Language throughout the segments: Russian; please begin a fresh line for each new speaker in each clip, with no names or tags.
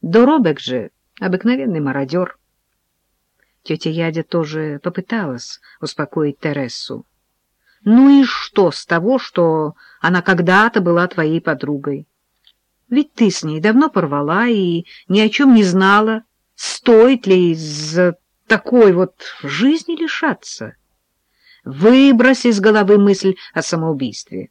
Доробек же обыкновенный мародер. Тетя Ядя тоже попыталась успокоить Тересу. Ну и что с того, что она когда-то была твоей подругой? Ведь ты с ней давно порвала и ни о чем не знала, стоит ли из-за такой вот жизни лишаться. Выбрось из головы мысль о самоубийстве.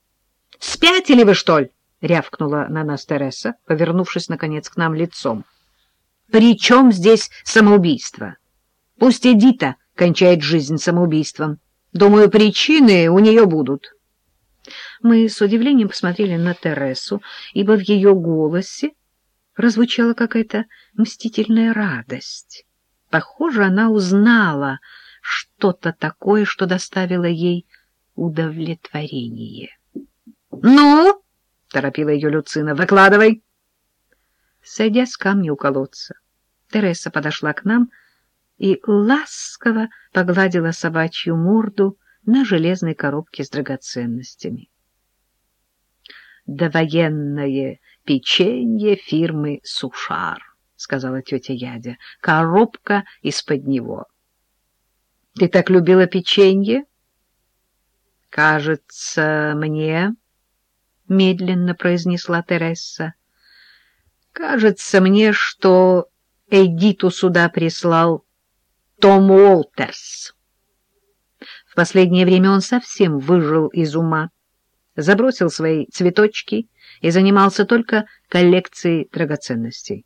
— Спятили вы, что ли? — рявкнула на нас Тереса, повернувшись, наконец, к нам лицом. — При чем здесь самоубийство? Пусть Эдита кончает жизнь самоубийством. Думаю, причины у нее будут. Мы с удивлением посмотрели на Тересу, ибо в ее голосе прозвучала какая-то мстительная радость. Похоже, она узнала что-то такое, что доставило ей удовлетворение. — Ну? — торопила ее Люцина. — Выкладывай. Сойдя с камня у колодца, Тереса подошла к нам и ласково погладила собачью морду на железной коробке с драгоценностями. «Довоенное печенье фирмы «Сушар», — сказала тетя Ядя, — «коробка из-под него». «Ты так любила печенье?» «Кажется, мне...» — медленно произнесла Тереса. «Кажется мне, что Эдиту сюда прислал том Уолтерс. В последнее время он совсем выжил из ума, забросил свои цветочки и занимался только коллекцией драгоценностей.